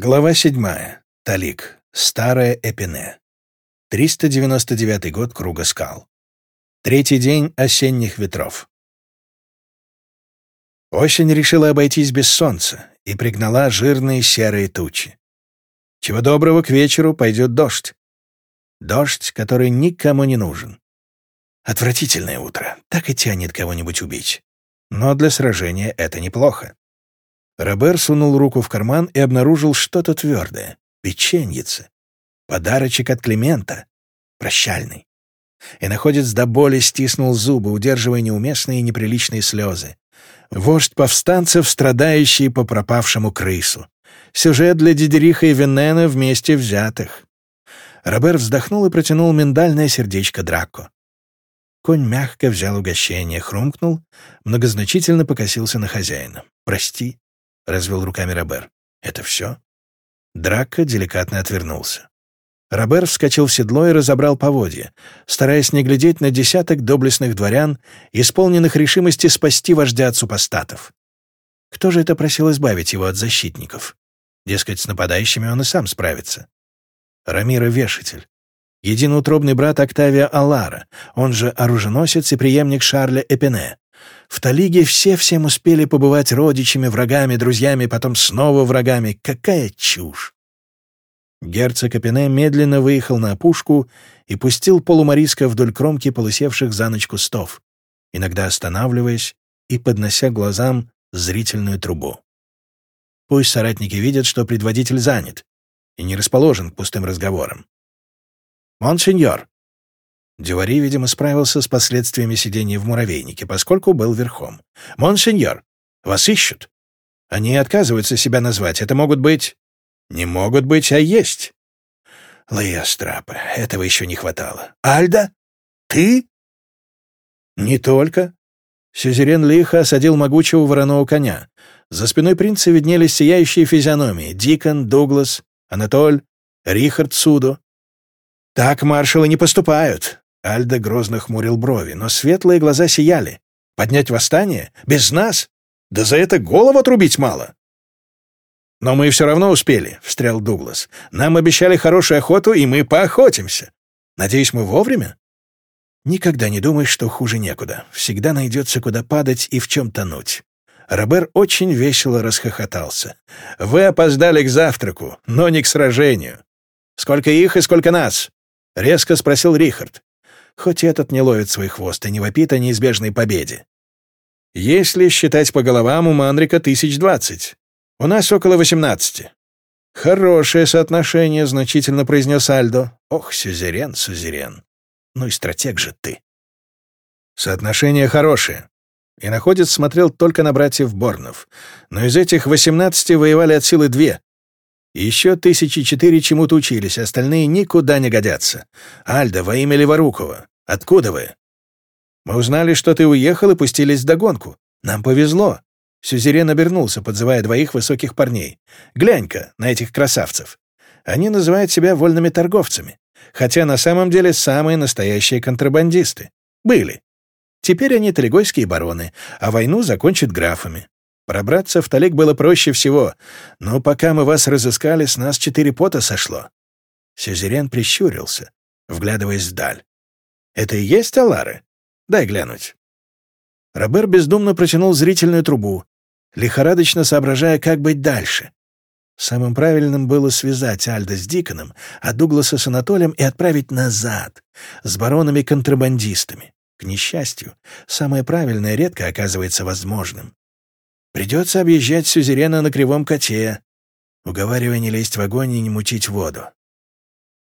Глава 7. Талик. Старая Эпине. 399 год Круга скал. Третий день осенних ветров. Осень решила обойтись без солнца и пригнала жирные серые тучи. Чего доброго к вечеру пойдет дождь. Дождь, который никому не нужен. Отвратительное утро. Так и тянет кого-нибудь убить. Но для сражения это неплохо. Робер сунул руку в карман и обнаружил что-то твердое. Печеньице. Подарочек от Климента. Прощальный. И находец до боли стиснул зубы, удерживая неуместные и неприличные слезы. Вождь повстанцев, страдающий по пропавшему крысу. Сюжет для Дидериха и Венена вместе взятых. Робер вздохнул и протянул миндальное сердечко Драко. Конь мягко взял угощение, хрумкнул, многозначительно покосился на хозяина. «Прости», развел руками Робер. «Это все?» Драко деликатно отвернулся. Робер вскочил в седло и разобрал поводья, стараясь не глядеть на десяток доблестных дворян, исполненных решимости спасти вождя от супостатов. Кто же это просил избавить его от защитников? Дескать, с нападающими он и сам справится. Рамира — вешатель. Единоутробный брат Октавия Алара, он же оруженосец и преемник Шарля Эпене. В Талиге все всем успели побывать родичами, врагами, друзьями, потом снова врагами. Какая чушь! Герцог Апене медленно выехал на опушку и пустил полумариска вдоль кромки полысевших за ночь кустов, иногда останавливаясь и поднося глазам зрительную трубу. Пусть соратники видят, что предводитель занят и не расположен к пустым разговорам. «Монсеньор», Дювари, видимо, справился с последствиями сидения в муравейнике, поскольку был верхом. «Монсеньор, вас ищут. Они отказываются себя назвать. Это могут быть... Не могут быть, а есть». Лаиастрапа, этого еще не хватало. «Альда? Ты?» «Не только». Сюзерен лихо осадил могучего вороного коня. За спиной принца виднелись сияющие физиономии — Дикон, Дуглас, Анатоль, Рихард Судо. «Так маршалы не поступают. Альда грозно хмурил брови, но светлые глаза сияли. «Поднять восстание? Без нас? Да за это голову отрубить мало!» «Но мы все равно успели», — встрял Дуглас. «Нам обещали хорошую охоту, и мы поохотимся. Надеюсь, мы вовремя?» Никогда не думай, что хуже некуда. Всегда найдется, куда падать и в чем тонуть. Робер очень весело расхохотался. «Вы опоздали к завтраку, но не к сражению. Сколько их и сколько нас?» — резко спросил Рихард хоть этот не ловит свой хвост и не вопит о неизбежной победе. Если считать по головам, у Манрика тысяч двадцать. У нас около восемнадцати. Хорошее соотношение, значительно произнес Альдо. Ох, сюзерен, сюзерен. Ну и стратег же ты. Соотношение хорошее. И находец смотрел только на братьев Борнов. Но из этих восемнадцати воевали от силы две. Еще тысячи четыре чему-то учились, остальные никуда не годятся. Альда, во имя Леворукова, откуда вы? Мы узнали, что ты уехал и пустились в догонку. Нам повезло. Сюзерен обернулся, подзывая двоих высоких парней. Глянь-ка на этих красавцев. Они называют себя вольными торговцами, хотя на самом деле самые настоящие контрабандисты. Были. Теперь они талигойские бароны, а войну закончат графами. Пробраться в Талик было проще всего, но пока мы вас разыскали, с нас четыре пота сошло». Сюзерен прищурился, вглядываясь вдаль. «Это и есть Алары? Дай глянуть». Робер бездумно протянул зрительную трубу, лихорадочно соображая, как быть дальше. Самым правильным было связать Альда с Диконом, а Дугласа с Анатолием и отправить назад, с баронами-контрабандистами. К несчастью, самое правильное редко оказывается возможным. Придется объезжать сюзерена на кривом коте, уговаривая не лезть в огонь и не мутить воду.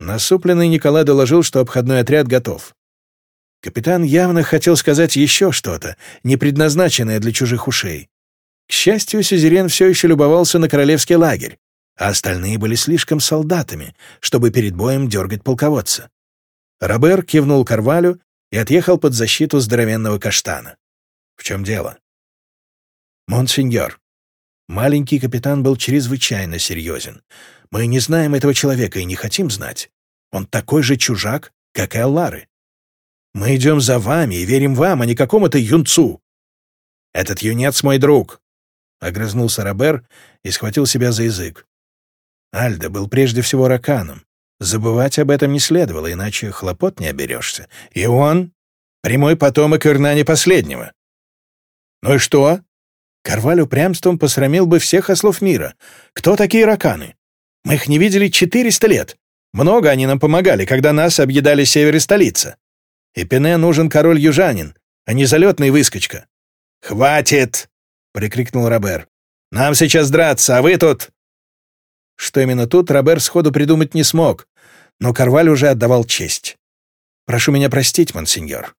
Насупленный Николай доложил, что обходной отряд готов. Капитан явно хотел сказать еще что-то, не предназначенное для чужих ушей. К счастью, сюзерен все еще любовался на королевский лагерь, а остальные были слишком солдатами, чтобы перед боем дергать полководца. Робер кивнул Карвалю и отъехал под защиту здоровенного каштана. В чем дело? «Монсеньор». Маленький капитан был чрезвычайно серьезен. «Мы не знаем этого человека и не хотим знать. Он такой же чужак, как и Аллары. Мы идем за вами и верим вам, а не какому-то юнцу». «Этот юнец мой друг», — огрызнулся Робер и схватил себя за язык. Альда был прежде всего раканом. Забывать об этом не следовало, иначе хлопот не оберешься. И он — прямой потомок Ирнани последнего. Ну и что? Карваль упрямством посрамил бы всех ослов мира. Кто такие раканы? Мы их не видели 400 лет. Много они нам помогали, когда нас объедали север и столица. И Пене нужен король-южанин, а не залетный выскочка. «Хватит!» — прикрикнул Робер. «Нам сейчас драться, а вы тут...» Что именно тут, Робер сходу придумать не смог, но Карваль уже отдавал честь. «Прошу меня простить, монсеньор.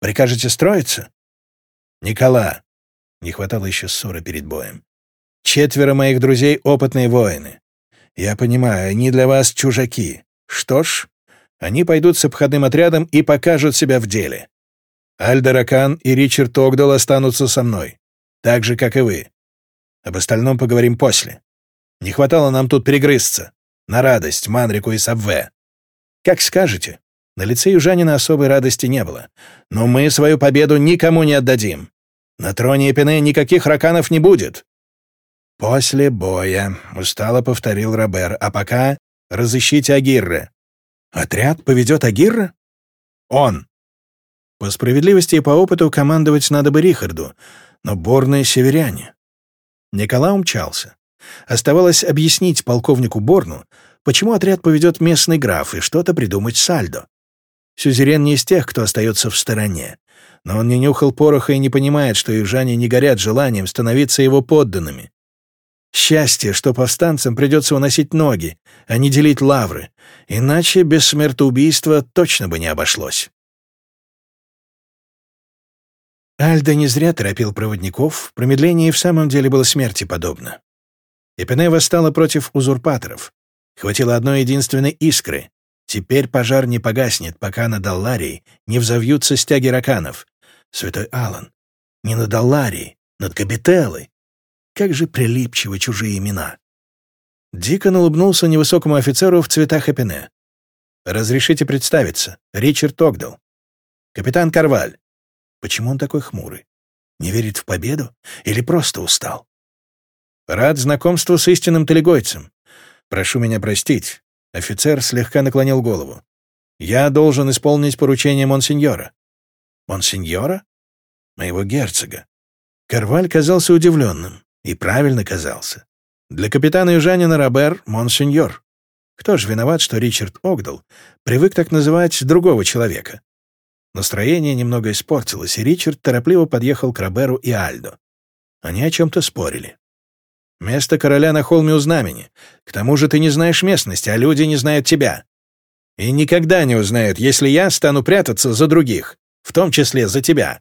Прикажете строиться?» «Никола!» Не хватало еще ссоры перед боем. «Четверо моих друзей — опытные воины. «Я понимаю, они для вас чужаки. Что ж, они пойдут с обходным отрядом и покажут себя в деле. Альдаракан и Ричард Огдал останутся со мной, так же, как и вы. Об остальном поговорим после. Не хватало нам тут перегрызться. На радость Манрику и Сабве. Как скажете. На лице южанина особой радости не было. Но мы свою победу никому не отдадим. На троне Эпине никаких раканов не будет. «После боя», — устало повторил Робер, «а пока разыщите Агирра». «Отряд поведет Агирра?» «Он». По справедливости и по опыту командовать надо бы Рихарду, но борные северяне. Никола умчался. Оставалось объяснить полковнику Борну, почему отряд поведет местный граф и что-то придумать Сальдо. Сюзерен не из тех, кто остается в стороне. Но он не нюхал пороха и не понимает, что южане не горят желанием становиться его подданными. Счастье, что повстанцам придется уносить ноги, а не делить лавры, иначе без смертоубийства точно бы не обошлось. Альда не зря торопил проводников, промедление и в самом деле было смерти подобно. Эпене восстала против узурпаторов. Хватило одной единственной искры. Теперь пожар не погаснет, пока над Алларией не взовьются стяги раканов. Святой Аллан, не над Алларией, над Кабителлой, как же прилипчивы чужие имена. Дикон улыбнулся невысокому офицеру в цветах Эпине. «Разрешите представиться. Ричард Огдал. Капитан Карваль. Почему он такой хмурый? Не верит в победу? Или просто устал? Рад знакомству с истинным талигойцем. Прошу меня простить. Офицер слегка наклонил голову. Я должен исполнить поручение монсеньора. Монсеньора? Моего герцога. Карваль казался удивленным. И правильно казался. Для капитана южанина Робер — монсеньор. Кто же виноват, что Ричард Огдал привык так называть другого человека? Настроение немного испортилось, и Ричард торопливо подъехал к Роберу и Альдо. Они о чем-то спорили. «Место короля на холме у знамени. К тому же ты не знаешь местности, а люди не знают тебя. И никогда не узнают, если я стану прятаться за других, в том числе за тебя».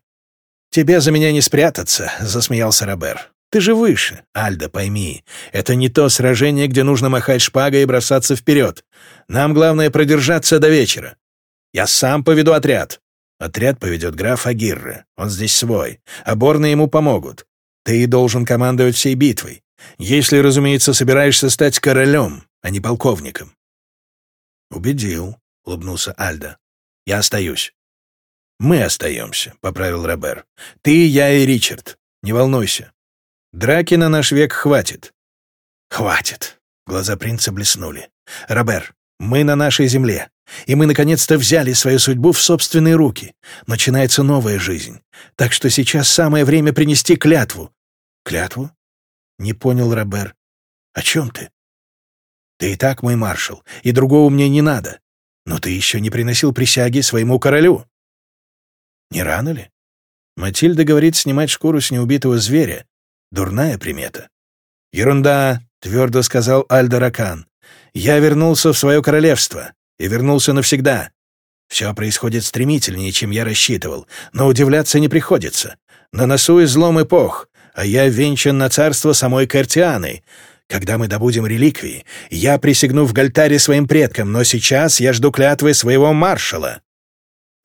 «Тебе за меня не спрятаться», — засмеялся Робер. Ты же выше. Альда, пойми, это не то сражение, где нужно махать шпагой и бросаться вперед. Нам главное продержаться до вечера. Я сам поведу отряд. Отряд поведет граф Агирре. Он здесь свой. А борны ему помогут. Ты должен командовать всей битвой. Если, разумеется, собираешься стать королем, а не полковником. «Убедил», — улыбнулся Альда. «Я остаюсь». «Мы остаемся», — поправил Робер. «Ты, я и Ричард. Не волнуйся. Драки на наш век хватит». «Хватит», — глаза принца блеснули. «Робер, мы на нашей земле, и мы наконец-то взяли свою судьбу в собственные руки. Начинается новая жизнь. Так что сейчас самое время принести клятву». «Клятву?» — не понял Робер. «О чем ты?» «Ты и так мой маршал, и другого мне не надо. Но ты еще не приносил присяги своему королю». «Не рано ли?» Матильда говорит снимать шкуру с неубитого зверя, Дурная примета. «Ерунда», — твердо сказал Альдоракан. «Я вернулся в свое королевство. И вернулся навсегда. Все происходит стремительнее, чем я рассчитывал, но удивляться не приходится. На носу излом эпох, а я венчан на царство самой Картианы. Когда мы добудем реликвии, я присягну в Гальтаре своим предкам, но сейчас я жду клятвы своего маршала».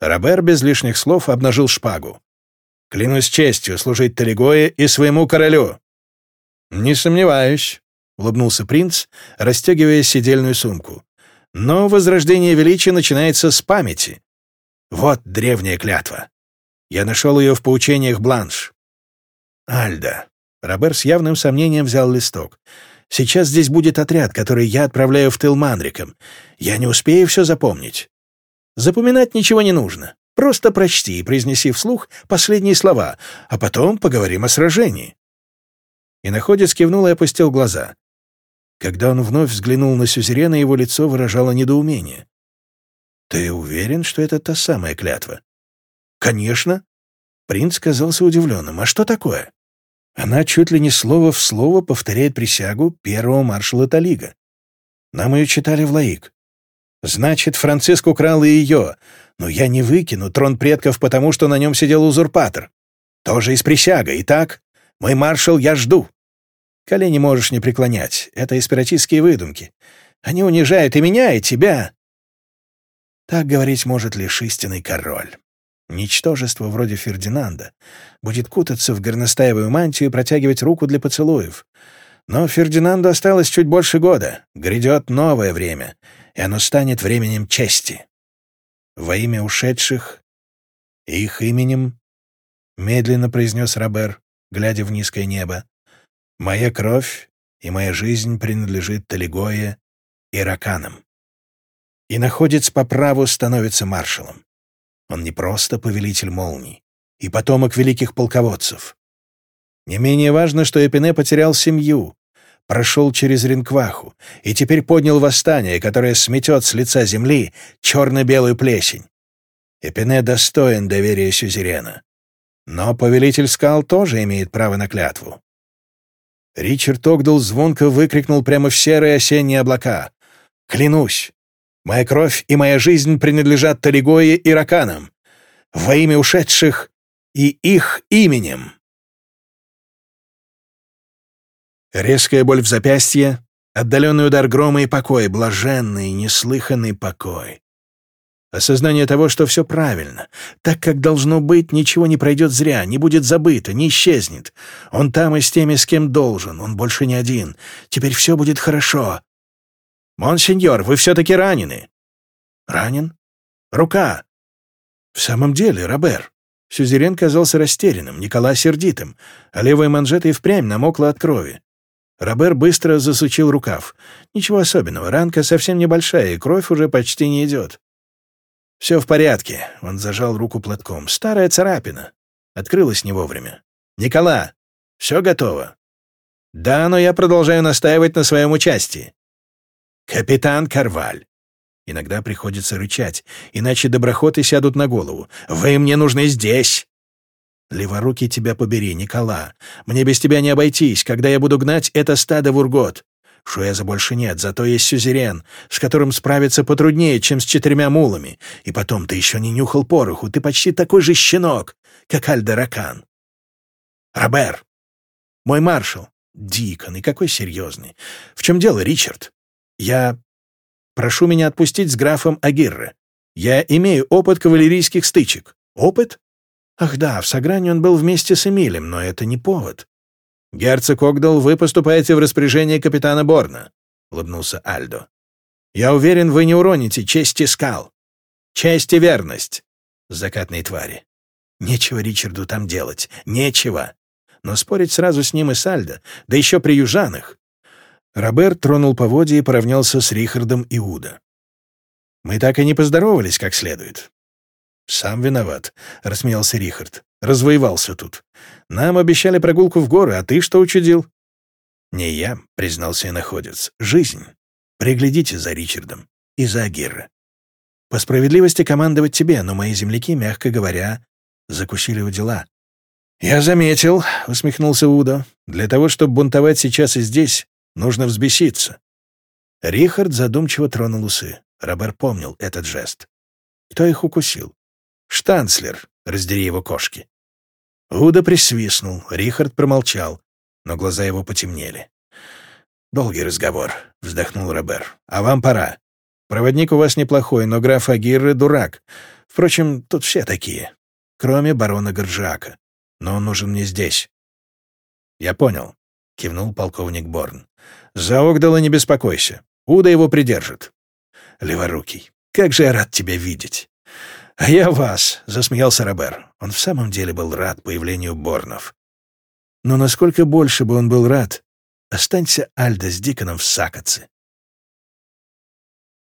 Робер без лишних слов обнажил шпагу. Клянусь честью служить Талигое и своему королю». «Не сомневаюсь», — улыбнулся принц, расстегивая сидельную сумку. «Но возрождение величия начинается с памяти. Вот древняя клятва. Я нашел ее в поучениях Бланш». «Альда». Робер с явным сомнением взял листок. Сейчас здесь будет отряд, который я отправляю в тыл Манриком. Я не успею все запомнить. Запоминать ничего не нужно. Просто прочти и произнеси вслух последние слова, а потом поговорим о сражении». И находец кивнул и опустил глаза. Когда он вновь взглянул на Сюзерена, его лицо выражало недоумение. «Ты уверен, что это та самая клятва?» «Конечно!» Принц казался удивленным. «А что такое?» Она чуть ли не слово в слово повторяет присягу первого маршала Талига. Нам ее читали в Лаик. Значит, Франциск украл и ее, но я не выкину трон предков, потому что на нем сидел узурпатор. Тоже из присяга. Итак, мой маршал, я жду. Колени можешь не преклонять. Это эспиратистские выдумки. Они унижают и меня, и тебя. Так говорить может лишь истинный король. Ничтожество вроде Фердинанда будет кутаться в горностаевую мантию и протягивать руку для поцелуев. Но Фердинанду осталось чуть больше года. Грядет новое время, и оно станет временем чести. Во имя ушедших, их именем, — медленно произнес Робер, глядя в низкое небо, — «моя кровь и моя жизнь принадлежит Талигое и Раканам». И находец по праву становится маршалом. Он не просто повелитель молний и потомок великих полководцев. Не менее важно, что Эпине потерял семью, прошел через Ринкваху и теперь поднял восстание, которое сметет с лица земли черно-белую плесень. Эпине достоин доверия Сюзерена. Но повелитель скал тоже имеет право на клятву. Ричард Огдал звонко выкрикнул прямо в серые осенние облака. «Клянусь, Моя кровь и моя жизнь принадлежат Талигое и Раканам. Во имя ушедших и их именем. Резкая боль в запястье, отдаленный удар грома и покой, блаженный, неслыханный покой. Осознание того, что все правильно, так как должно быть, ничего не пройдет зря, не будет забыто, не исчезнет. Он там и с теми, с кем должен, он больше не один. Теперь все будет хорошо. «Монсеньор, вы все-таки ранены». «Ранен? Рука». «В самом деле, Робер». Сюзерен казался растерянным, Николай сердитым, а левая манжета и впрямь намокла от крови. Робер быстро засучил рукав. Ничего особенного, ранка совсем небольшая, и кровь уже почти не идет. «Все в порядке», — он зажал руку платком. «Старая царапина. Открылась не вовремя. Никола, все готово?» «Да, но я продолжаю настаивать на своем участии. «Капитан Карваль!» Иногда приходится рычать, иначе доброхоты сядут на голову. «Вы мне нужны здесь!» «Леворуки тебя побери, Никола. Мне без тебя не обойтись, когда я буду гнать это стадо в Ургот. Шуэза больше нет, зато есть сюзерен, с которым справиться потруднее, чем с четырьмя мулами. И потом, ты еще не нюхал пороху, ты почти такой же щенок, как Альдеракан. Робер, мой маршал, Дикон, и какой серьезный. В чем дело, Ричард? Я... Прошу меня отпустить с графом Агирре. Я имею опыт кавалерийских стычек. Опыт? Ах да, в Сагране он был вместе с Эмилем, но это не повод. Герцог Огдал, вы поступаете в распоряжение капитана Борна, — улыбнулся Альдо. Я уверен, вы не уроните честь и скал. Честь и верность. Закатные твари. Нечего Ричарду там делать. Нечего. Но спорить сразу с ним и с Альдо, да еще при южанах. Роберт тронул поводья и поравнялся с Рихардом Иуда. «Мы так и не поздоровались как следует». «Сам виноват», — рассмеялся Рихард. «Развоевался тут. Нам обещали прогулку в горы, а ты что учудил?» «Не я», — признался и находец. «Жизнь. Приглядите за Ричардом и за Агирра. По справедливости командовать тебе, но мои земляки, мягко говоря, закусили у дела». «Я заметил», — усмехнулся Удо. «Для того, чтобы бунтовать сейчас и здесь, Нужно взбеситься. Рихард задумчиво тронул усы. Робер помнил этот жест. Кто их укусил? Штанцлер, раздери его кошки. Уда присвистнул, Рихард промолчал, но глаза его потемнели. «Долгий разговор», — вздохнул Робер. «А вам пора. Проводник у вас неплохой, но граф Агирре — дурак. Впрочем, тут все такие, кроме барона Горжака. Но он нужен мне здесь». «Я понял», — кивнул полковник Борн. «За Огдала не беспокойся. Уда его придержит». «Леворукий, как же я рад тебя видеть!» «А я вас!» — засмеялся Робер. Он в самом деле был рад появлению Борнов. Но насколько больше бы он был рад, Останься Альда с Диконом в Сакоце.